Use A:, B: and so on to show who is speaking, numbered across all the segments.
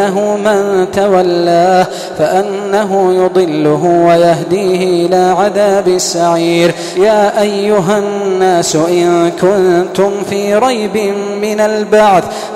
A: أنه من تولاه فأنه يضله ويهديه إلى عذاب السعير. يا أيها الناس إن كنتم في ريب من البعث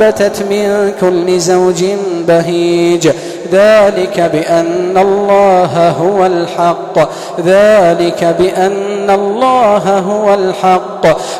A: وأنبتت من كل زوج بهيج. ذلك بأن الله هو الحق. ذلك بأن الله هو الحق.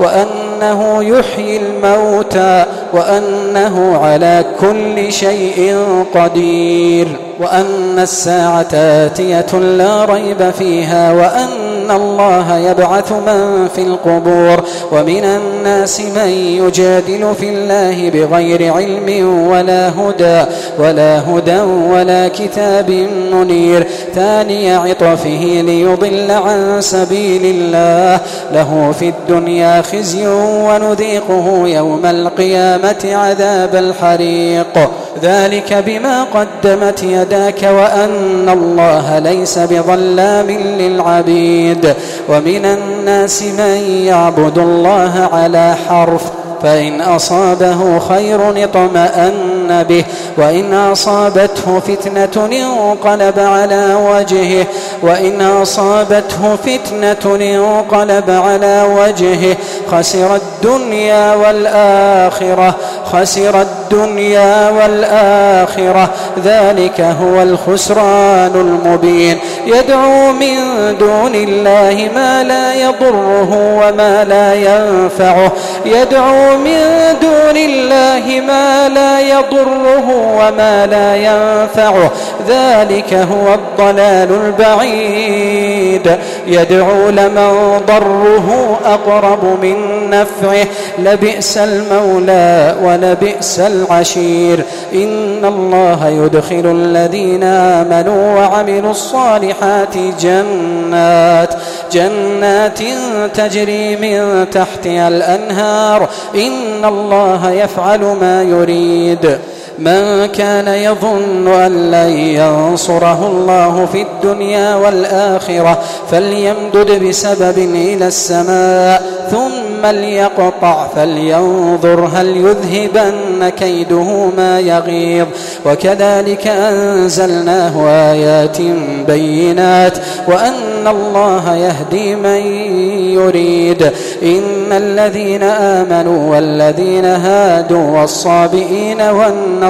A: وأنه يحيي الموتى وأنه على كل شيء قدير وأن الساعة آتية لا ريب فيها وأن الله يبعث من في القبور ومن الناس من يجادل في الله بغير علم ولا هدى ولا هدى ولا كتاب منير. ثاني عطفه ليضل عن سبيل الله. له في الدنيا خزي ونذيقه يوم القيامة عذاب الحريق. ذلك بما قدمت يداك وأن الله ليس بظلام للعبيد. ومن الناس من يعبد الله على حرف فإن أصابه خير اطمأن به. وإن أصابته فتنة انقلب على وجهه. وإن أصابته فتنة انقلب على وجهه. خسر الدنيا والآخرة. خسر الدنيا والآخرة. ذلك هو الخسران المبين. يدعو من دون الله ما لا يضره وما لا ينفعه. يدعو من دون الله ما لا يضره وما لا ينفعه ذلك هو الضلال البعيد. يدعو لمن ضره أقرب من نفعه. لبئس المولى ولبئس العشير. إن الله يدخل الذين آمنوا وعملوا الصالحات جنات. جنات تجري من تحتها الأنهار. إن الله يفعل ما يريد. من كان يظن أن لن ينصره الله في الدنيا والآخرة فليمدد بسبب إلى السماء ثم ليقطع فلينظر هل يذهبن كيده ما يغيظ. وكذلك أنزلناه آيات بينات وأن الله يهدي من يريد. إن الذين آمنوا والذين هادوا والصابئين والنصارى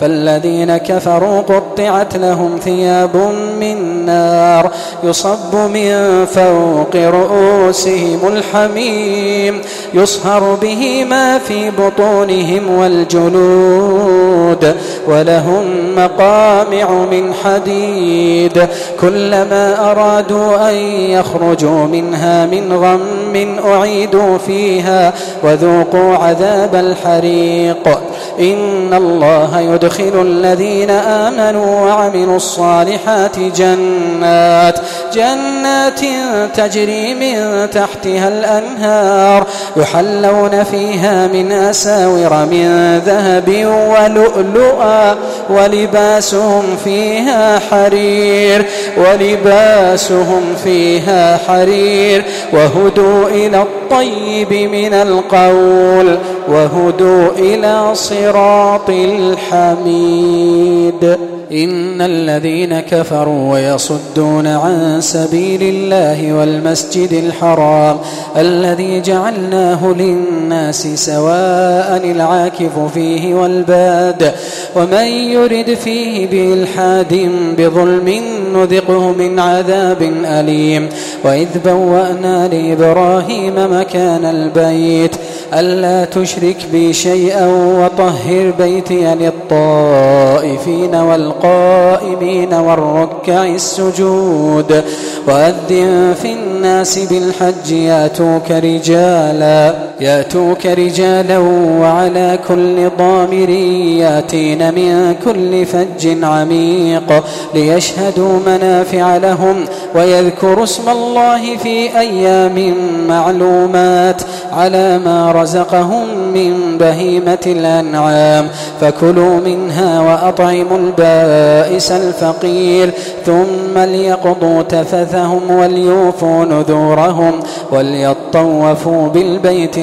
A: فالذين كفروا قطعت لهم ثياب من نار يصب من فوق رؤوسهم الحميم يصهر به ما في بطونهم والجلود ولهم مقامع من حديد كلما أرادوا أن يخرجوا منها من غم أعيدوا فيها وذوقوا عذاب الحريق إن الله يدخل الذين آمنوا وعملوا الصالحات جنات جنات تجري من تحتها الأنهار يحلون فيها من أساور من ذهب ولؤلؤا ولباسهم فيها حرير ولباسهم فيها حرير وهدوا إلى الطيب من القول وهدوا إلى صراط الحميد. إن الذين كفروا ويصدون عن سبيل الله والمسجد الحرام الذي جعلناه للناس سواء العاكف فيه والباد ومن يرد فيه بإلحاد بظلم نذقه من عذاب أليم. وإذ بوأنا لإبراهيم مكان البيت ألا تشرك بي شيئا وطهر بيتي للطائفين والقائمين والركع السجود وأذن في الناس بالحج يأتوك رجالا ياتوك رجالا وعلى كل ضامر ياتين من كل فج عميق ليشهدوا منافع لهم ويذكروا اسم الله في أيام معلومات على ما رزقهم من بهيمة الأنعام فكلوا منها وأطعموا البائس الفقير ثم ليقضوا تفثهم وليوفوا نذورهم وليطوفوا بالبيت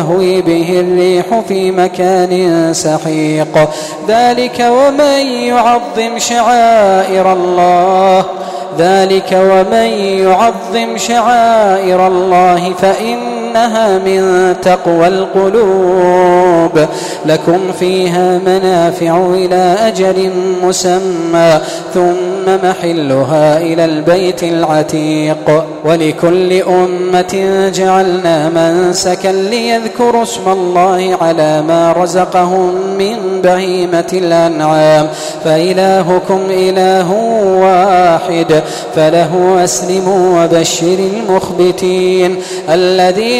A: تهوي به الريح في مكان سحيق. ذلك ومن يعظم شعائر الله. ذلك ومن يعظم شعائر الله فإنها من تقوى القلوب. لكم فيها منافع إلى أجل مسمى ثم محلها إلى البيت العتيق. ولكل أمة جعلنا منسكا ليذكروا اسم الله على ما رزقهم من بهيمة الأنعام. فإلهكم إله واحد فله أسلموا وبشر المخبتين. الذين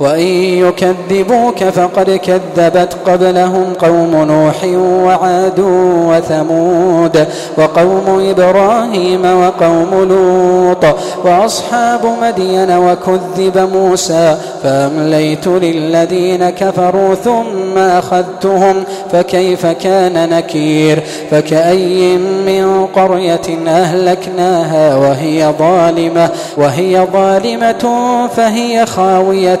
A: وإن يكذبوك فقد كذبت قبلهم قوم نوح وعاد وثمود وقوم إبراهيم وقوم لوط وأصحاب مدين وكذب موسى فأمليت للذين كفروا ثم أخذتهم فكيف كان نكير فكأي من قرية أهلكناها وهي ظالمة وهي ظالمة فهي خاوية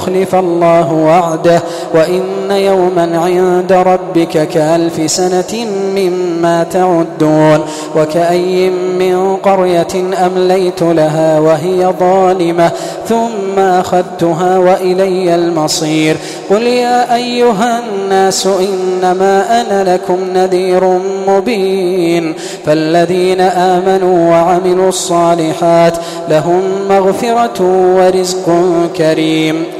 A: يخلف الله وعده وإن يوما عند ربك كألف سنة مما تعدون وكأي من قرية أمليت لها وهي ظالمة ثم أخذتها وإلي المصير قل يا أيها الناس إنما أنا لكم نذير مبين فالذين آمنوا وعملوا الصالحات لهم مغفرة ورزق كريم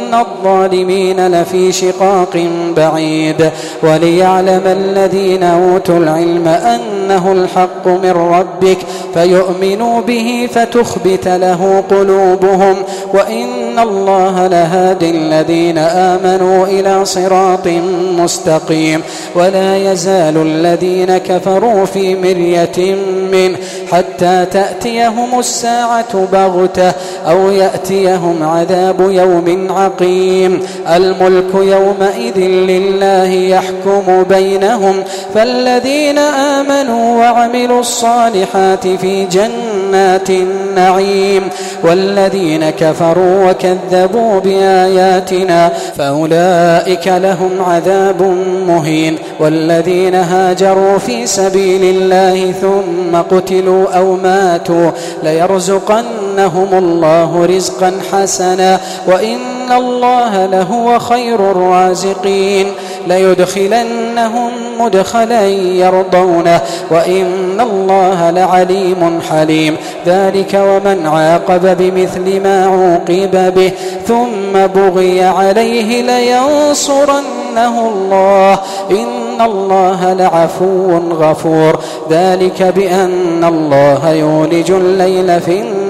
A: الظالمين لفي شقاق بعيد وليعلم الذين أوتوا العلم أنه الحق من ربك فيؤمنوا به فتخبت له قلوبهم وإن الله لهادي الذين آمنوا إلى صراط مستقيم ولا يزال الذين كفروا في مرية منه حتى تأتيهم الساعة بغتة أو يأتيهم عذاب يوم عقيم الملك يومئذ لله يحكم بينهم. فالذين آمنوا وعملوا الصالحات في جنات النعيم. والذين كفروا وكذبوا بآياتنا فأولئك لهم عذاب مهين. والذين هاجروا في سبيل الله ثم قتلوا أو ماتوا ليرزقنهم الله رزقا حسنا. وإن الله لهو خير الرازقين ليدخلنهم مدخلا يرضونه وإن الله لعليم حليم ذلك ومن عاقب بمثل ما عوقب به ثم بغي عليه لينصرنه الله إن الله لعفو غفور ذلك بأن الله يولج الليل في النهار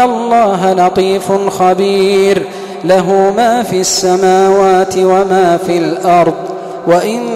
A: الله لطيف خبير. له ما في السماوات وما في الأرض. وإن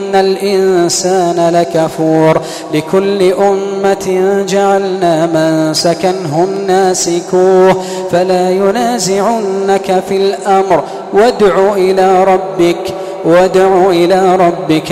A: الإنسان لكفور لكل أمة جعلنا من سكنهم ناسكوه فلا ينازعنك في الأمر وادع إلى ربك وادع إلى ربك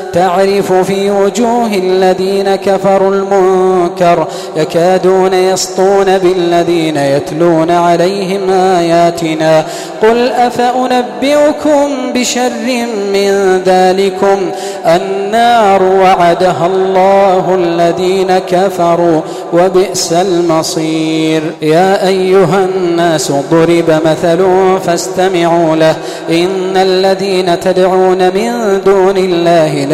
A: تعرف في وجوه الذين كفروا المنكر يكادون يسطون بالذين يتلون عليهم آياتنا قل أفأنبئكم بشر من ذلكم النار وعدها الله الذين كفروا وبئس المصير يا أيها الناس ضرب مثل فاستمعوا له إن الذين تدعون من دون الله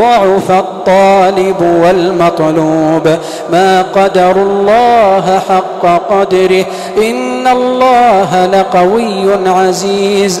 A: ضعف الطالب والمطلوب. ما قدر الله حق قدره. إن الله لقوي عزيز.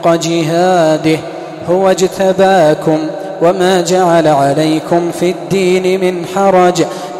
A: جهاده هو اجتباكم وما جعل عليكم في الدين من حرج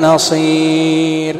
A: نصير.